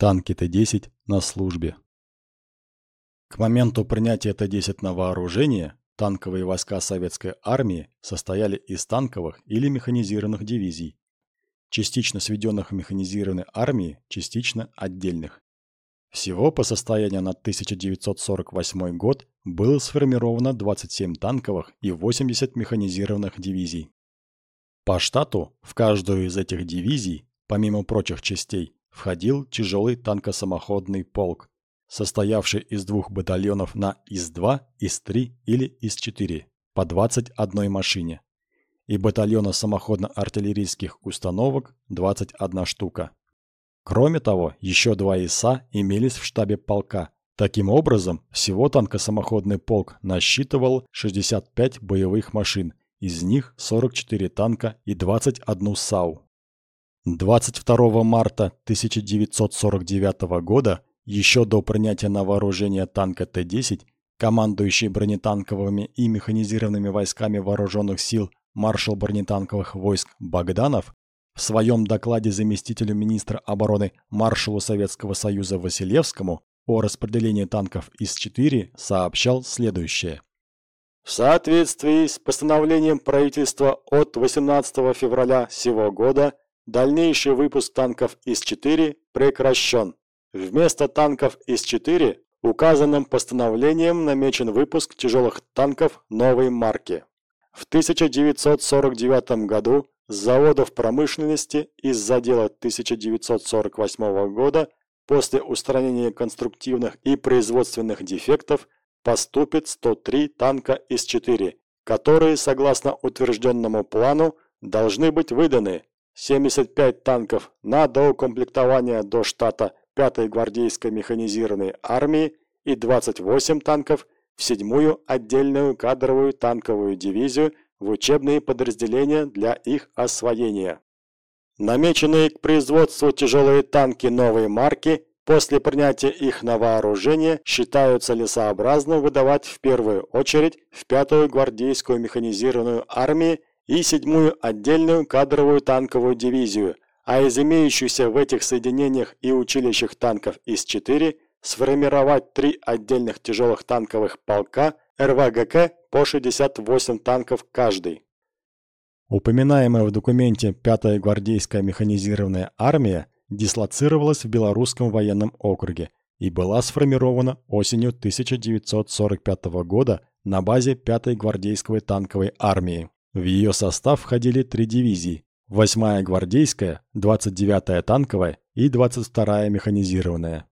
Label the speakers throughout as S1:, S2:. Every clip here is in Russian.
S1: Танки Т-10 на службе. К моменту принятия Т-10 на вооружение танковые войска советской армии состояли из танковых или механизированных дивизий, частично сведенных в механизированной армии, частично отдельных. Всего по состоянию на 1948 год было сформировано 27 танковых и 80 механизированных дивизий. По штату в каждую из этих дивизий, помимо прочих частей, входил тяжелый танкосамоходный полк, состоявший из двух батальонов на ИС-2, ИС-3 или ИС-4 по 21 машине и батальона самоходно-артиллерийских установок 21 штука. Кроме того, еще два ИСа имелись в штабе полка. Таким образом, всего танкосамоходный полк насчитывал 65 боевых машин, из них 44 танка и 21 САУ. 22 марта 1949 года, еще до принятия на вооружение танка Т-10, командующий бронетанковыми и механизированными войсками вооруженных сил маршал бронетанковых войск Богданов в своем докладе заместителю министра обороны маршалу Советского Союза Василевскому о распределении танков ИС-4 сообщал следующее.
S2: В соответствии с постановлением правительства от 18 февраля сего года Дальнейший выпуск танков ИС-4 прекращен. Вместо танков ИС-4 указанным постановлением намечен выпуск тяжелых танков новой марки. В 1949 году с заводов промышленности из задела 1948 года после устранения конструктивных и производственных дефектов поступит 103 танка ИС-4, которые, согласно утвержденному плану, должны быть выданы 75 танков на доукомплектование до штата 5-й гвардейской механизированной армии и 28 танков в 7-ю отдельную кадровую танковую дивизию в учебные подразделения для их освоения. Намеченные к производству тяжелые танки новой марки после принятия их на вооружение считаются целесообразным выдавать в первую очередь в 5-ю гвардейскую механизированную армию и седьмую отдельную кадровую танковую дивизию, а из имеющихся в этих соединениях и училищах танков ИС-4 сформировать три отдельных тяжелых танковых полка РВГК по 68 танков каждый.
S1: Упоминаемая в документе 5-я гвардейская механизированная армия дислоцировалась в Белорусском военном округе и была сформирована осенью 1945 года на базе 5-й гвардейской танковой армии. В ее состав входили три дивизии – 8-я гвардейская, 29-я танковая и 22-я механизированная.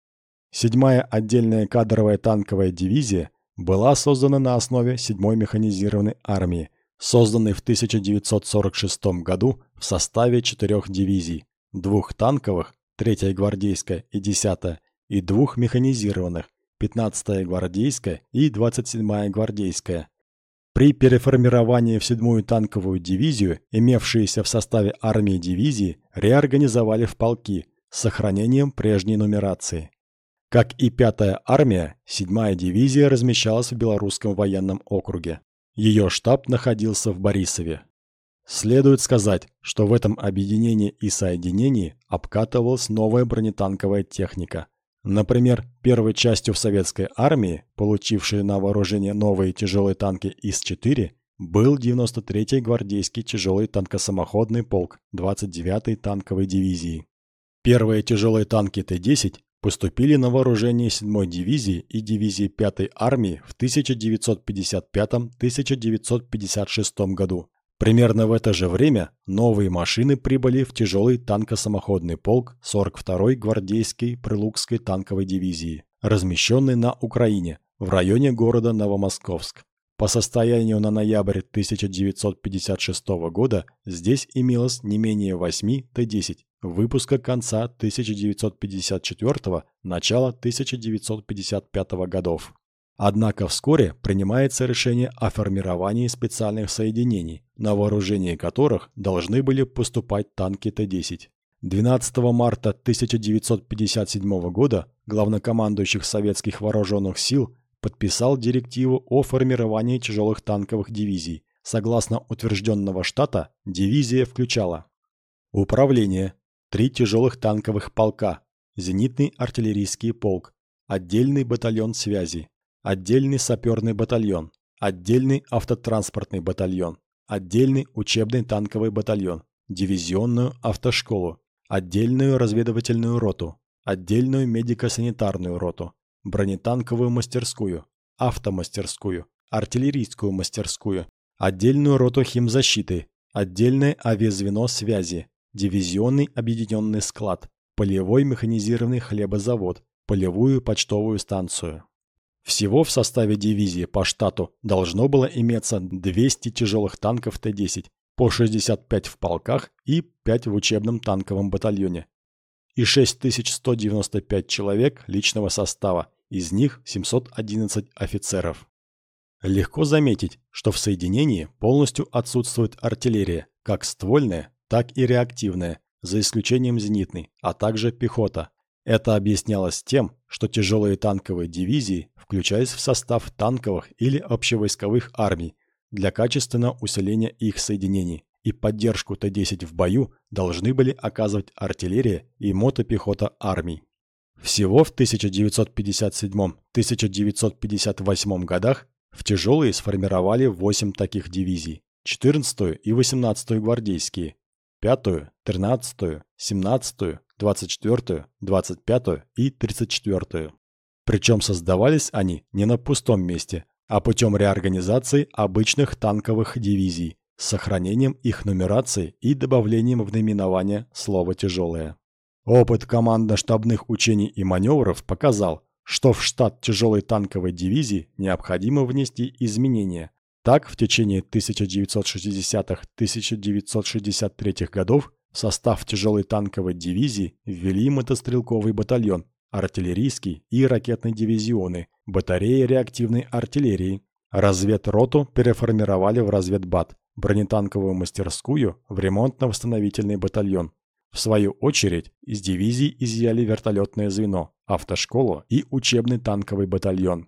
S1: 7-я отдельная кадровая танковая дивизия была создана на основе 7-й механизированной армии, созданной в 1946 году в составе четырех дивизий – двух танковых, 3-я гвардейская и 10-я, и двух механизированных – 15-я гвардейская и 27-я гвардейская, при переформировании в 7-ю танковую дивизию, имевшиеся в составе армии дивизии, реорганизовали в полки с сохранением прежней нумерации. Как и 5-я армия, 7-я дивизия размещалась в Белорусском военном округе. Ее штаб находился в Борисове. Следует сказать, что в этом объединении и соединении обкатывалась новая бронетанковая техника, Например, первой частью в советской армии, получившей на вооружение новые тяжелые танки ИС-4, был 93-й гвардейский тяжелый танкосамоходный полк 29-й танковой дивизии. Первые тяжелые танки Т-10 поступили на вооружение 7-й дивизии и дивизии 5-й армии в 1955-1956 году. Примерно в это же время новые машины прибыли в тяжелый танкосамоходный полк 42-й гвардейской Прилукской танковой дивизии, размещенный на Украине, в районе города Новомосковск. По состоянию на ноябрь 1956 года здесь имелось не менее 8 Т-10 выпуска конца 1954 начала 1955 годов. Однако вскоре принимается решение о формировании специальных соединений, на вооружение которых должны были поступать танки Т-10. 12 марта 1957 года главнокомандующих советских вооруженных сил подписал директиву о формировании тяжелых танковых дивизий. Согласно утвержденного штата, дивизия включала Управление. Три тяжелых танковых полка. зенитный артиллерийский полк, отдельный батальон связи, отдельный саперный батальон, отдельный автотранспортный батальон, отдельный учебный танковый батальон, дивизионную автошколу, отдельную разведывательную роту, отдельную медико-санитарную роту, бронетанковую мастерскую, автомастерскую, артиллерийскую мастерскую, отдельную роту химзащиты, отдельное авиазвено связи, дивизионный объединенный склад, полевой механизированный хлебозавод, полевую почтовую станцию. Всего в составе дивизии по штату должно было иметься 200 тяжелых танков Т-10, по 65 в полках и 5 в учебном танковом батальоне. И 6195 человек личного состава, из них 711 офицеров. Легко заметить, что в соединении полностью отсутствует артиллерия, как ствольная, так и реактивная, за исключением зенитной, а также пехота. Это объяснялось тем, что тяжелые танковые дивизии включались в состав танковых или общевойсковых армий для качественного усиления их соединений, и поддержку Т-10 в бою должны были оказывать артиллерия и мотопехота армий. Всего в 1957-1958 годах в тяжелые сформировали 8 таких дивизий, 14-ю и 18-ю гвардейские, 5-ю, 13-ю, 17-ю, 24-ю, 25-ю и 34-ю. Причем создавались они не на пустом месте, а путем реорганизации обычных танковых дивизий с сохранением их нумерации и добавлением в наименование слова «тяжелое». Опыт командно-штабных учений и маневров показал, что в штат тяжелой танковой дивизии необходимо внести изменения. Так, в течение 1960-1963 годов в состав тяжелой танковой дивизии ввели мотострелковый батальон, артиллерийский и ракетные дивизионы, батареи реактивной артиллерии. Разведроту переформировали в разведбат, бронетанковую мастерскую в ремонтно-восстановительный батальон, в свою очередь, из дивизий изъяли вертолетное звено, автошколу и учебный танковый батальон.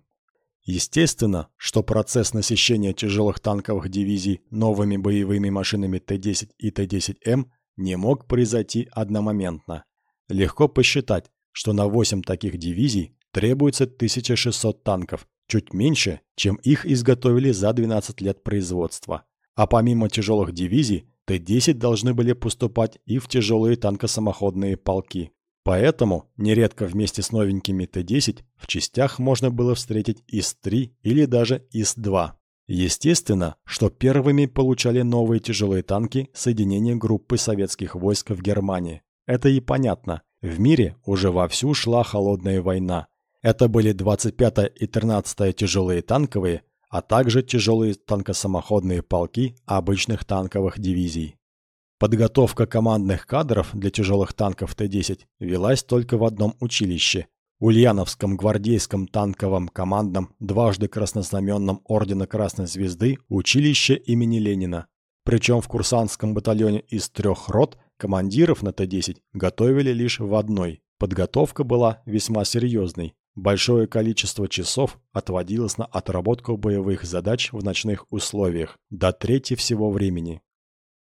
S1: Естественно, что процесс насыщения тяжелых танковых дивизий новыми боевыми машинами Т-10 и Т-10М не мог произойти одномоментно. Легко посчитать, что на 8 таких дивизий требуется 1600 танков, чуть меньше, чем их изготовили за 12 лет производства. А помимо тяжелых дивизий, Т-10 должны были поступать и в тяжелые танкосамоходные полки. Поэтому нередко вместе с новенькими Т-10 в частях можно было встретить ИС-3 или даже ИС-2. Естественно, что первыми получали новые тяжелые танки соединения группы советских войск в Германии. Это и понятно. В мире уже вовсю шла холодная война. Это были 25-я и 13-я тяжелые танковые, а также тяжелые танкосамоходные полки обычных танковых дивизий. Подготовка командных кадров для тяжелых танков Т-10 велась только в одном училище – Ульяновском гвардейском танковом командном дважды краснознаменном Ордена Красной Звезды училище имени Ленина. Причем в курсантском батальоне из трех рот командиров на Т-10 готовили лишь в одной. Подготовка была весьма серьезной. Большое количество часов отводилось на отработку боевых задач в ночных условиях, до трети всего времени.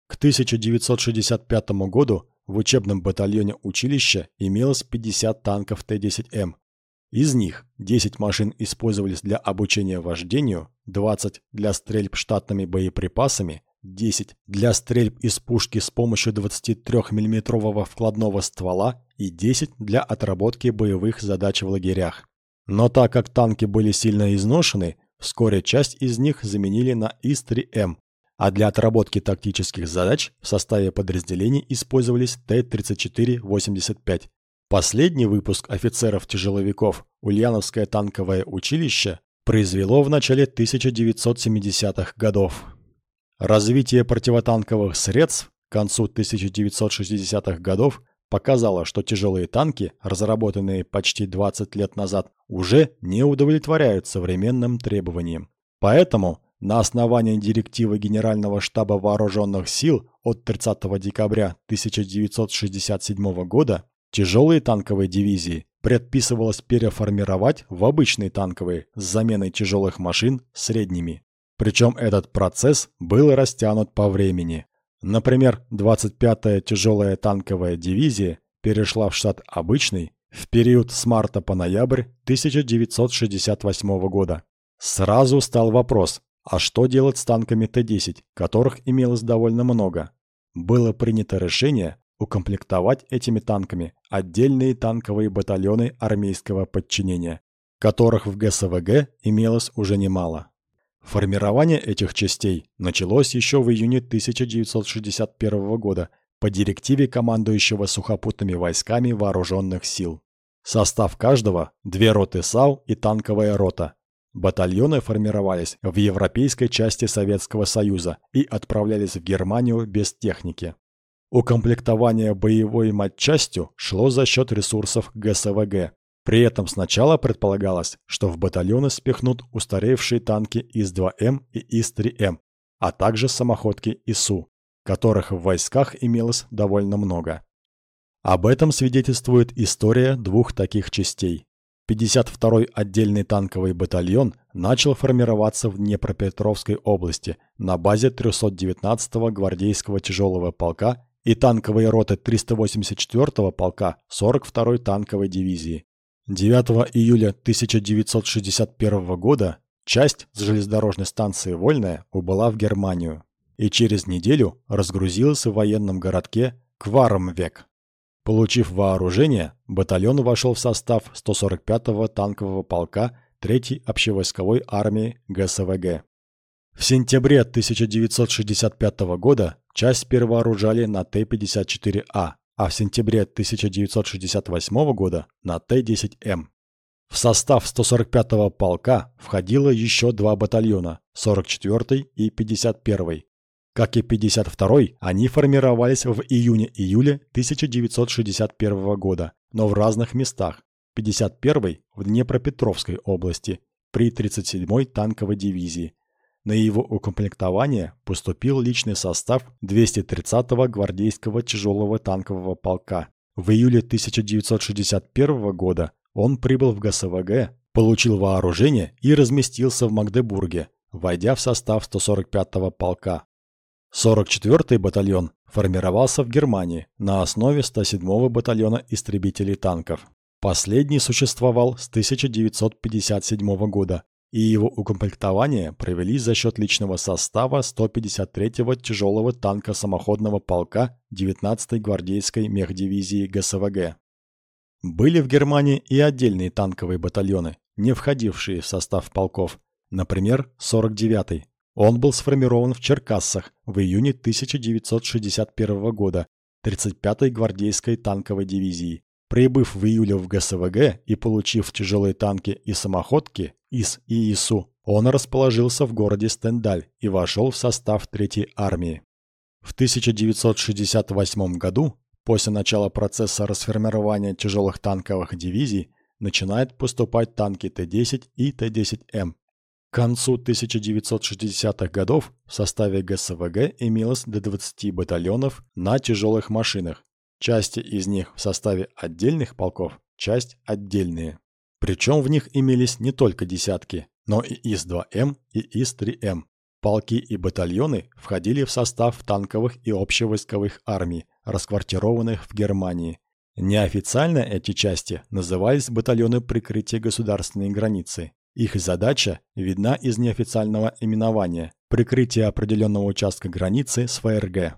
S1: К 1965 году в учебном батальоне училища имелось 50 танков Т-10М. Из них 10 машин использовались для обучения вождению, 20 для стрельб штатными боеприпасами, 10 для стрельб из пушки с помощью 23 миллиметрового вкладного ствола и 10 для отработки боевых задач в лагерях. Но так как танки были сильно изношены, вскоре часть из них заменили на ИС-3М, а для отработки тактических задач в составе подразделений использовались Т-34-85. Последний выпуск офицеров-тяжеловиков Ульяновское танковое училище произвело в начале 1970-х годов. Развитие противотанковых средств к концу 1960-х годов показало, что тяжелые танки, разработанные почти 20 лет назад, уже не удовлетворяют современным требованиям. Поэтому на основании директивы Генерального штаба Вооруженных сил от 30 декабря 1967 года тяжелые танковые дивизии предписывалось переформировать в обычные танковые с заменой тяжелых машин средними. Причем этот процесс был растянут по времени. Например, 25-я тяжелая танковая дивизия перешла в штат обычный в период с марта по ноябрь 1968 года. Сразу стал вопрос, а что делать с танками Т-10, которых имелось довольно много? Было принято решение укомплектовать этими танками отдельные танковые батальоны армейского подчинения, которых в ГСВГ имелось уже немало. Формирование этих частей началось еще в июне 1961 года по директиве командующего сухопутными войсками вооруженных сил. Состав каждого – две роты САУ и танковая рота. Батальоны формировались в европейской части Советского Союза и отправлялись в Германию без техники. Укомплектование боевой матчастью шло за счет ресурсов ГСВГ. При этом сначала предполагалось, что в батальоны спихнут устаревшие танки ИС-2М и ИС-3М, а также самоходки ИСУ, которых в войсках имелось довольно много. Об этом свидетельствует история двух таких частей. 52-й отдельный танковый батальон начал формироваться в Днепропетровской области на базе 319-го гвардейского тяжелого полка и танковой роты 384-го полка 42-й танковой дивизии. 9 июля 1961 года часть с железнодорожной станции Вольная убыла в Германию и через неделю разгрузилась в военном городке Кваромвек. Получив вооружение, батальон вошел в состав 145-го танкового полка 3-й общевойсковой армии ГСВГ. В сентябре 1965 года часть перевооружали на Т-54А, а в сентябре 1968 года на Т-10М. В состав 145-го полка входило еще два батальона – 44-й и 51-й. Как и 52-й, они формировались в июне-июле 1961 года, но в разных местах. 51-й в Днепропетровской области при 37-й танковой дивизии, на его укомплектование поступил личный состав 230-го гвардейского тяжелого танкового полка. В июле 1961 года он прибыл в ГСВГ, получил вооружение и разместился в Магдебурге, войдя в состав 145-го полка. 44-й батальон формировался в Германии на основе 107-го батальона истребителей танков. Последний существовал с 1957 года и его укомплектование провели за счет личного состава 153-го тяжелого танка самоходного полка 19-й гвардейской мехдивизии ГСВГ. Были в Германии и отдельные танковые батальоны, не входившие в состав полков, например, 49-й. Он был сформирован в Черкассах в июне 1961 года 35-й гвардейской танковой дивизии. Прибыв в июле в ГСВГ и получив тяжелые танки и самоходки из ИИСУ, он расположился в городе Стендаль и вошел в состав Третьей армии. В 1968 году, после начала процесса расформирования тяжелых танковых дивизий, начинают поступать танки Т-10 и Т-10М. К концу 1960-х годов в составе ГСВГ имелось до 20 батальонов на тяжелых машинах, Части из них в составе отдельных полков, часть отдельные. Причем в них имелись не только десятки, но и ИС-2М и ИС-3М. Полки и батальоны входили в состав танковых и общевойсковых армий, расквартированных в Германии. Неофициально эти части назывались батальоны прикрытия государственной границы. Их задача видна из неофициального именования – прикрытие определенного участка границы с ФРГ.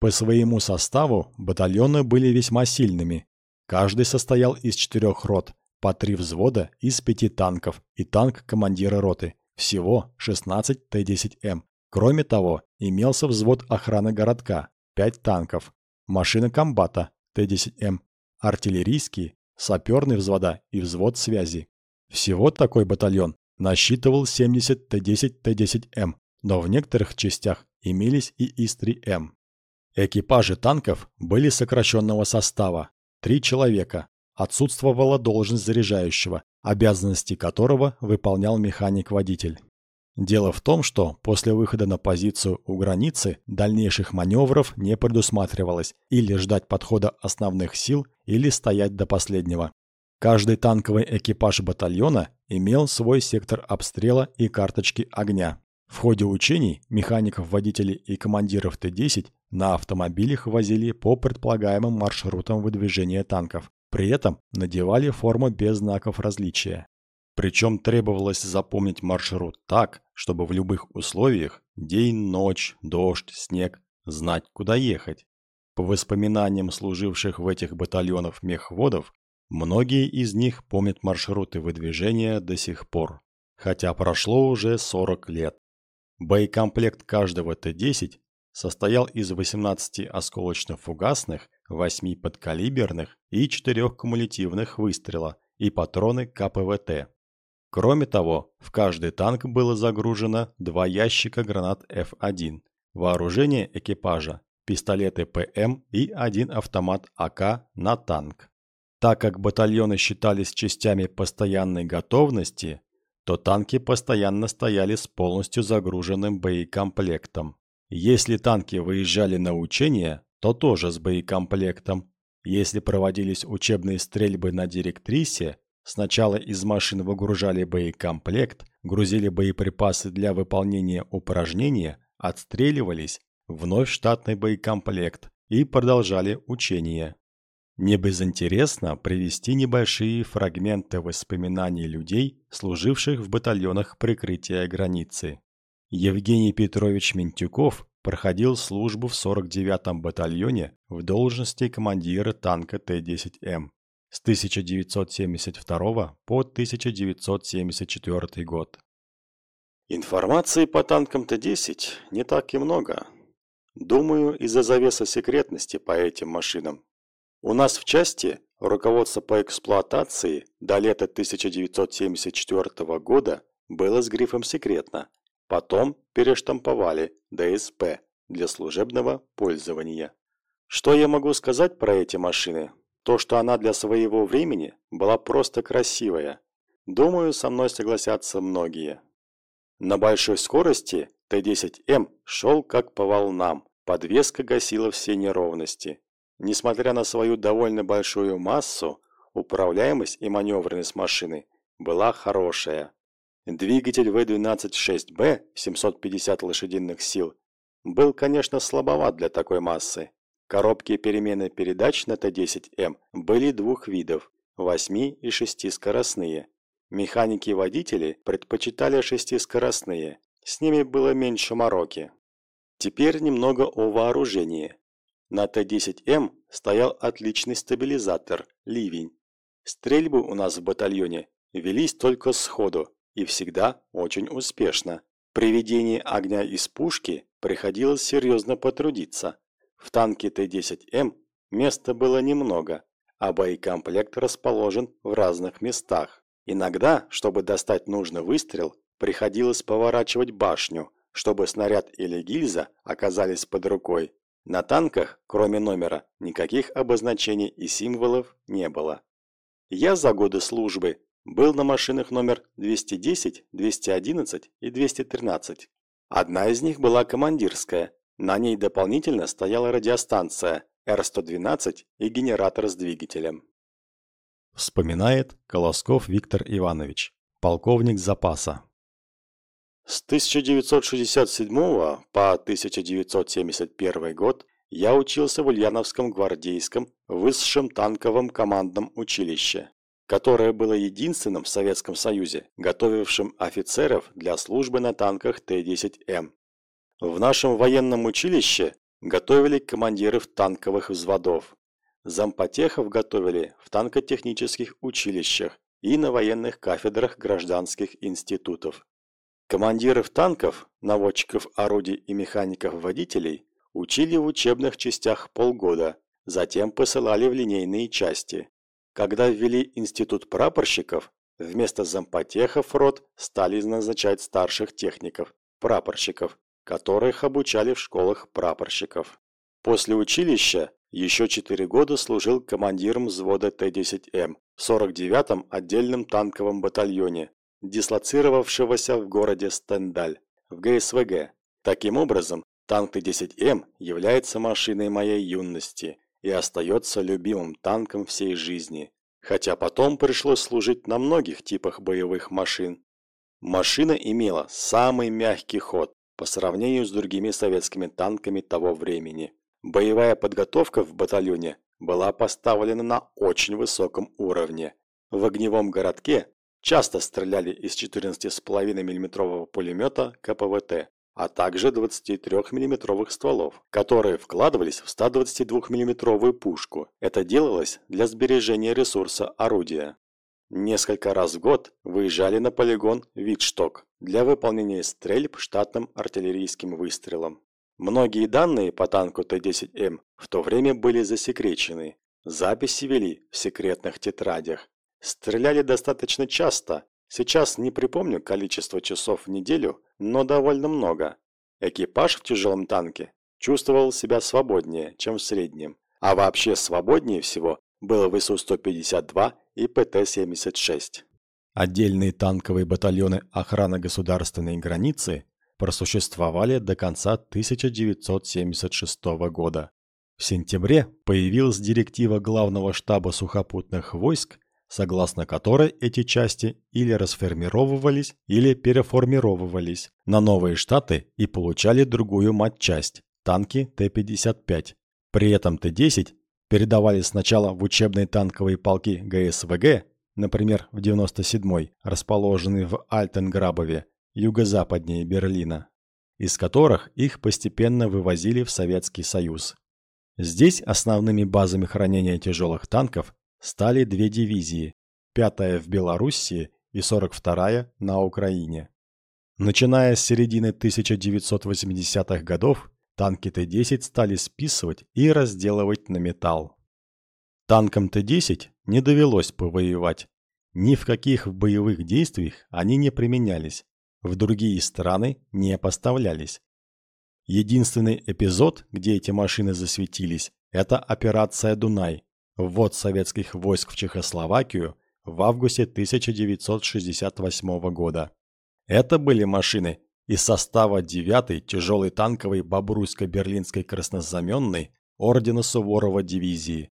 S1: По своему составу батальоны были весьма сильными. Каждый состоял из четырех рот, по три взвода из пяти танков и танк командира роты. Всего 16 Т-10М. Кроме того, имелся взвод охраны городка, 5 танков, машина комбата Т-10М, артиллерийские, саперные взвода и взвод связи. Всего такой батальон насчитывал 70 Т-10 Т-10М, но в некоторых частях имелись и ИС-3М. Экипажи танков были сокращенного состава – три человека. Отсутствовала должность заряжающего, обязанности которого выполнял механик-водитель. Дело в том, что после выхода на позицию у границы дальнейших маневров не предусматривалось или ждать подхода основных сил, или стоять до последнего. Каждый танковый экипаж батальона имел свой сектор обстрела и карточки огня. В ходе учений механиков, водителей и командиров Т-10 на автомобилях возили по предполагаемым маршрутам выдвижения танков. При этом надевали форму без знаков различия. Причем требовалось запомнить маршрут так, чтобы в любых условиях – день, ночь, дождь, снег – знать, куда ехать. По воспоминаниям служивших в этих батальонах мехводов, многие из них помнят маршруты выдвижения до сих пор, хотя прошло уже 40 лет. Боекомплект каждого Т-10 состоял из 18 осколочно-фугасных, 8 подкалиберных и 4 кумулятивных выстрела и патроны КПВТ. Кроме того, в каждый танк было загружено два ящика гранат F1, вооружение экипажа, пистолеты ПМ и один автомат АК на танк. Так как батальоны считались частями постоянной готовности, то танки постоянно стояли с полностью загруженным боекомплектом. Если танки выезжали на учения, то тоже с боекомплектом. Если проводились учебные стрельбы на директрисе, Сначала из машин выгружали боекомплект, грузили боеприпасы для выполнения упражнения, отстреливались, вновь штатный боекомплект и продолжали учения. Не безинтересно привести небольшие фрагменты воспоминаний людей, служивших в батальонах прикрытия границы. Евгений Петрович Ментюков проходил службу в 49-м батальоне в должности командира танка Т-10М с 1972 по 1974 год.
S2: Информации по танкам Т-10 не так и много. Думаю, из-за завеса секретности по этим машинам. У нас в части руководство по эксплуатации до лета 1974 года было с грифом «секретно». Потом перештамповали ДСП для служебного пользования. Что я могу сказать про эти машины? То, что она для своего времени была просто красивая. Думаю, со мной согласятся многие. На большой скорости Т-10М шел как по волнам, подвеска гасила все неровности. Несмотря на свою довольно большую массу, управляемость и маневренность машины была хорошая. Двигатель В-12-6Б 750 лошадиных сил был, конечно, слабоват для такой массы, Коробки перемены передач на Т-10М были двух видов – 8 и 6-скоростные. Механики и водители предпочитали шестискоростные, с ними было меньше мороки. Теперь немного о вооружении. На Т-10М стоял отличный стабилизатор – ливень. Стрельбы у нас в батальоне велись только сходу и всегда очень успешно. При ведении огня из пушки приходилось серьезно потрудиться – в танке Т-10М места было немного, а боекомплект расположен в разных местах. Иногда, чтобы достать нужный выстрел, приходилось поворачивать башню, чтобы снаряд или гильза оказались под рукой. На танках, кроме номера, никаких обозначений и символов не было. Я за годы службы был на машинах номер 210, 211 и 213. Одна из них была командирская, на ней дополнительно стояла радиостанция Р-112 и генератор с двигателем.
S1: Вспоминает Колосков Виктор Иванович, полковник запаса.
S2: С 1967 по 1971 год я учился в Ульяновском гвардейском высшем танковом командном училище, которое было единственным в Советском Союзе, готовившим офицеров для службы на танках Т-10М. В нашем военном училище готовили командиров танковых взводов. Зампотехов готовили в танкотехнических училищах и на военных кафедрах гражданских институтов. Командиров танков, наводчиков орудий и механиков-водителей учили в учебных частях полгода, затем посылали в линейные части. Когда ввели институт прапорщиков, вместо зампотехов рот стали назначать старших техников, прапорщиков, которых обучали в школах прапорщиков. После училища еще 4 года служил командиром взвода Т-10М в 49-м отдельном танковом батальоне, дислоцировавшегося в городе Стендаль, в ГСВГ. Таким образом, танк Т-10М является машиной моей юности и остается любимым танком всей жизни, хотя потом пришлось служить на многих типах боевых машин. Машина имела самый мягкий ход, по сравнению с другими советскими танками того времени. Боевая подготовка в батальоне была поставлена на очень высоком уровне. В огневом городке часто стреляли из 14,5 мм пулемета КПВТ, а также 23 миллиметровых стволов, которые вкладывались в 122 миллиметровую пушку. Это делалось для сбережения ресурса орудия. Несколько раз в год выезжали на полигон Витшток для выполнения стрельб штатным артиллерийским выстрелом. Многие данные по танку Т-10М в то время были засекречены. Записи вели в секретных тетрадях. Стреляли достаточно часто. Сейчас не припомню количество часов в неделю, но довольно много. Экипаж в тяжелом танке чувствовал себя свободнее, чем в среднем. А вообще свободнее всего было в ИСУ-152 и ПТ-76.
S1: Отдельные танковые батальоны охраны государственной границы просуществовали до конца 1976 года. В сентябре появилась директива Главного штаба сухопутных войск, согласно которой эти части или расформировывались, или переформировывались на новые штаты и получали другую матчасть – танки Т-55. При этом Т-10 передавали сначала в учебные танковые полки ГСВГ, например, в 97-й, расположенный в Альтенграбове, юго-западнее Берлина, из которых их постепенно вывозили в Советский Союз. Здесь основными базами хранения тяжелых танков стали две дивизии, 5-я в Белоруссии и 42-я на Украине. Начиная с середины 1980-х годов, танки Т-10 стали списывать и разделывать на металл. Танкам Т-10 не довелось повоевать. Ни в каких боевых действиях они не применялись, в другие страны не поставлялись. Единственный эпизод, где эти машины засветились, это операция «Дунай», ввод советских войск в Чехословакию в августе 1968 года. Это были машины из состава 9-й тяжелой танковой Бобруйско-Берлинской краснознаменной Ордена Суворова дивизии.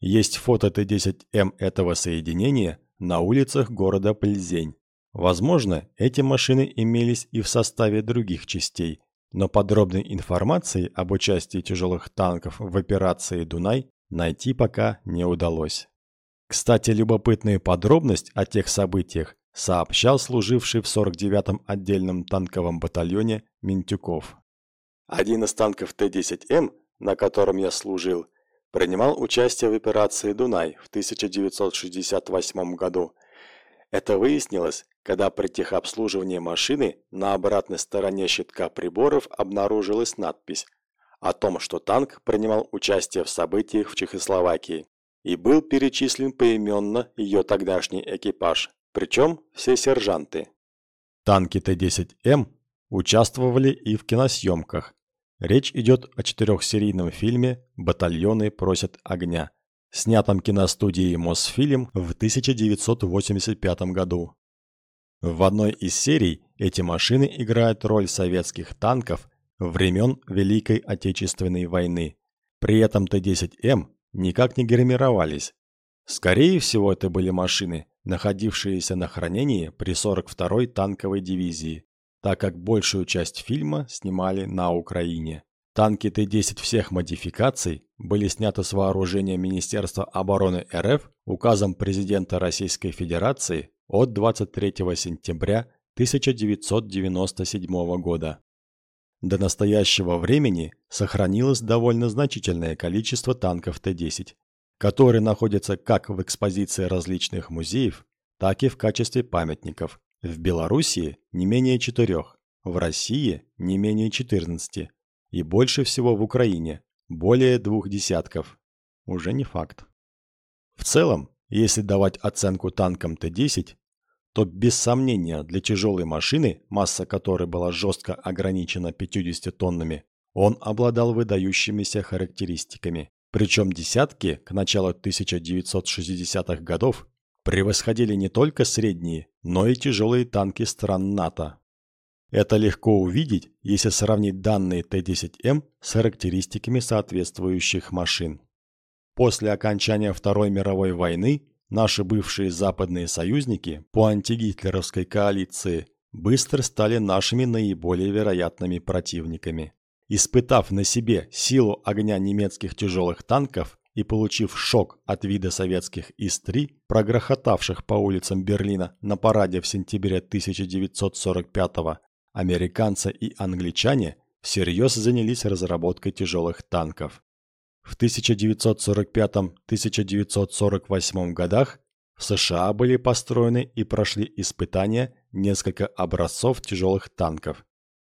S1: Есть фото Т-10М этого соединения на улицах города Пльзень. Возможно, эти машины имелись и в составе других частей, но подробной информации об участии тяжелых танков в операции «Дунай» найти пока не удалось. Кстати, любопытную подробность о тех событиях сообщал служивший в 49-м отдельном танковом батальоне Ментюков.
S2: Один из танков Т-10М, на котором я служил, принимал участие в операции «Дунай» в 1968 году. Это выяснилось, когда при техобслуживании машины на обратной стороне щитка приборов обнаружилась надпись о том, что танк принимал участие в событиях в Чехословакии и был перечислен поименно ее тогдашний экипаж, причем все сержанты.
S1: Танки Т-10М участвовали и в киносъемках. Речь идет о четырехсерийном фильме «Батальоны просят огня», снятом киностудией Мосфильм в 1985 году. В одной из серий эти машины играют роль советских танков времен Великой Отечественной войны. При этом Т-10М никак не гермировались. Скорее всего, это были машины, находившиеся на хранении при 42-й танковой дивизии, так как большую часть фильма снимали на Украине. Танки Т-10 всех модификаций были сняты с вооружения Министерства обороны РФ указом президента Российской Федерации от 23 сентября 1997 года. До настоящего времени сохранилось довольно значительное количество танков Т-10, которые находятся как в экспозиции различных музеев, так и в качестве памятников. В Белоруссии не менее четырех, в России не менее 14 и больше всего в Украине более двух десятков. Уже не факт. В целом, если давать оценку танкам Т-10, то без сомнения для тяжелой машины, масса которой была жестко ограничена 50 тоннами, он обладал выдающимися характеристиками. Причем десятки к началу 1960-х годов превосходили не только средние, но и тяжелые танки стран НАТО. Это легко увидеть, если сравнить данные Т-10М с характеристиками соответствующих машин. После окончания Второй мировой войны Наши бывшие западные союзники по антигитлеровской коалиции быстро стали нашими наиболее вероятными противниками. Испытав на себе силу огня немецких тяжелых танков и получив шок от вида советских ИС-3, прогрохотавших по улицам Берлина на параде в сентябре 1945 американцы и англичане всерьез занялись разработкой тяжелых танков. В 1945-1948 годах в США были построены и прошли испытания несколько образцов тяжелых танков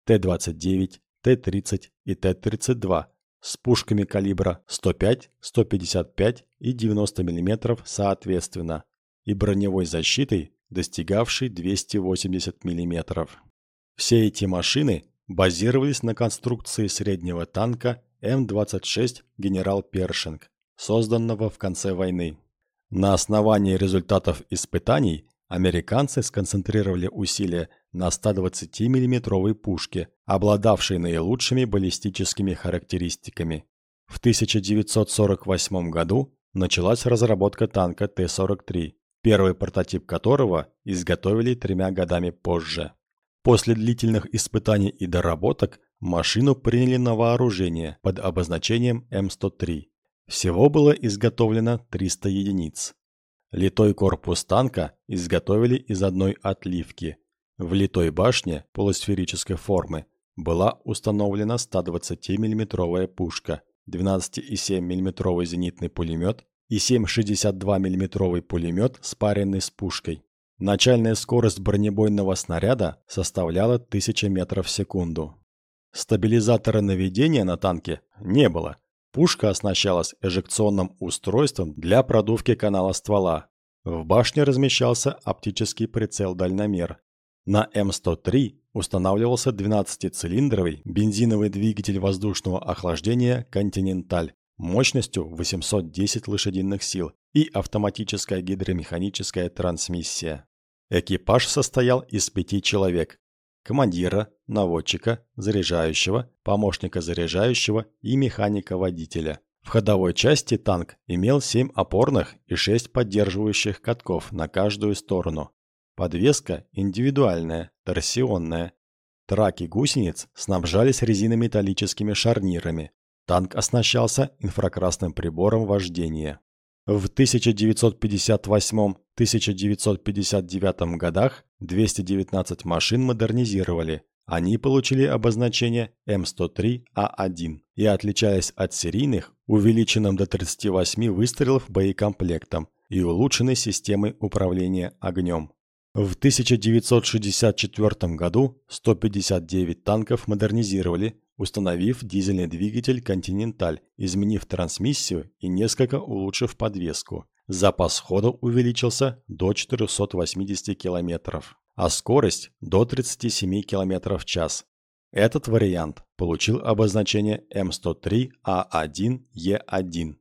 S1: Т-29, Т-30 и Т-32 с пушками калибра 105, 155 и 90 мм соответственно и броневой защитой, достигавшей 280 мм. Все эти машины базировались на конструкции среднего танка М-26 «Генерал Першинг», созданного в конце войны. На основании результатов испытаний американцы сконцентрировали усилия на 120 миллиметровой пушке, обладавшей наилучшими баллистическими характеристиками. В 1948 году началась разработка танка Т-43, первый прототип которого изготовили тремя годами позже. После длительных испытаний и доработок машину приняли на вооружение под обозначением М103. Всего было изготовлено 300 единиц. Литой корпус танка изготовили из одной отливки. В литой башне полусферической формы была установлена 120 миллиметровая пушка, 12,7 миллиметровый зенитный пулемет и 7,62 миллиметровый пулемет, спаренный с пушкой. Начальная скорость бронебойного снаряда составляла 1000 метров в секунду. Стабилизатора наведения на танке не было. Пушка оснащалась эжекционным устройством для продувки канала ствола. В башне размещался оптический прицел-дальномер. На М103 устанавливался 12-цилиндровый бензиновый двигатель воздушного охлаждения «Континенталь» мощностью 810 лошадиных сил и автоматическая гидромеханическая трансмиссия. Экипаж состоял из пяти человек. Командира, наводчика, заряжающего, помощника заряжающего и механика-водителя. В ходовой части танк имел 7 опорных и 6 поддерживающих катков на каждую сторону. Подвеска индивидуальная, торсионная. Траки гусениц снабжались резинометаллическими шарнирами. Танк оснащался инфракрасным прибором вождения. В 1958-1959 годах 219 машин модернизировали. Они получили обозначение М103А1 и отличались от серийных увеличенным до 38 выстрелов боекомплектом и улучшенной системой управления огнем. В 1964 году 159 танков модернизировали установив дизельный двигатель «Континенталь», изменив трансмиссию и несколько улучшив подвеску. Запас хода увеличился до 480 км, а скорость до 37 км в час. Этот вариант получил обозначение М103А1Е1.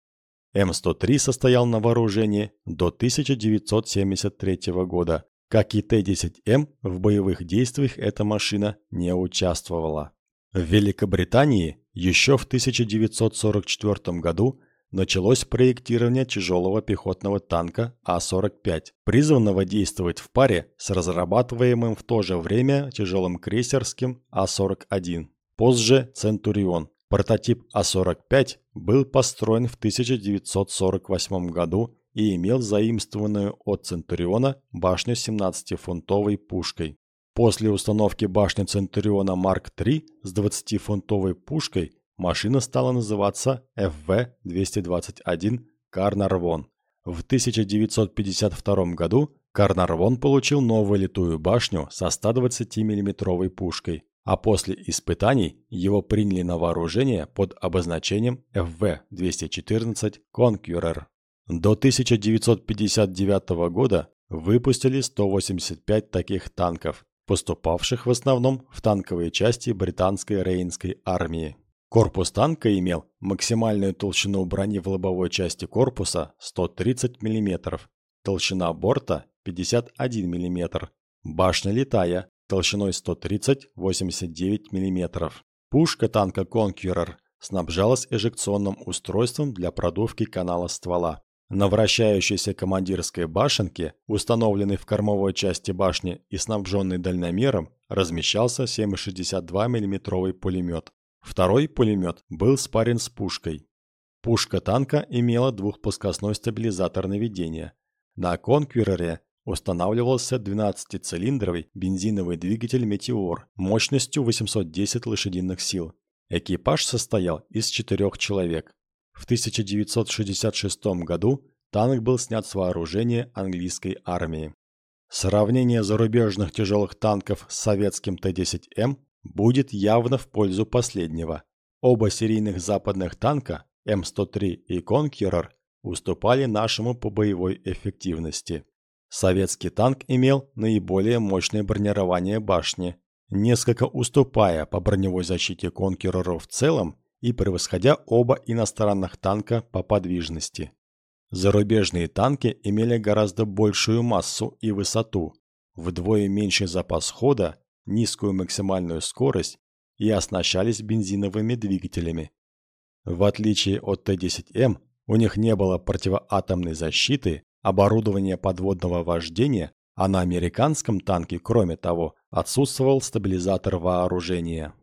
S1: М103 состоял на вооружении до 1973 года. Как и Т-10М, в боевых действиях эта машина не участвовала. В Великобритании еще в 1944 году началось проектирование тяжелого пехотного танка А-45, призванного действовать в паре с разрабатываемым в то же время тяжелым крейсерским А-41, позже «Центурион». Прототип А-45 был построен в 1948 году и имел заимствованную от «Центуриона» башню 17-фунтовой пушкой. После установки башни Центуриона Марк III с 20-фунтовой пушкой машина стала называться FV-221 Карнарвон. В 1952 году Карнарвон получил новую литую башню со 120 миллиметровой пушкой, а после испытаний его приняли на вооружение под обозначением FV-214 Conqueror. До 1959 года выпустили 185 таких танков, поступавших в основном в танковые части британской Рейнской армии. Корпус танка имел максимальную толщину брони в лобовой части корпуса 130 мм, толщина борта 51 мм, башня летая толщиной 130-89 мм. Пушка танка Conqueror снабжалась эжекционным устройством для продувки канала ствола. На вращающейся командирской башенке, установленной в кормовой части башни и снабженной дальномером, размещался 7,62 мм пулемет. Второй пулемет был спарен с пушкой. Пушка танка имела двухплоскостной стабилизатор наведения. На «Конкверере» устанавливался 12-цилиндровый бензиновый двигатель «Метеор» мощностью 810 лошадиных сил. Экипаж состоял из четырех человек. В 1966 году танк был снят с вооружения английской армии. Сравнение зарубежных тяжелых танков с советским Т-10М будет явно в пользу последнего. Оба серийных западных танка М103 и Конкерер уступали нашему по боевой эффективности. Советский танк имел наиболее мощное бронирование башни, несколько уступая по броневой защите Конкереру в целом и превосходя оба иностранных танка по подвижности. Зарубежные танки имели гораздо большую массу и высоту, вдвое меньший запас хода, низкую максимальную скорость и оснащались бензиновыми двигателями. В отличие от Т-10М, у них не было противоатомной защиты, оборудования подводного вождения, а на американском танке, кроме того, отсутствовал стабилизатор вооружения.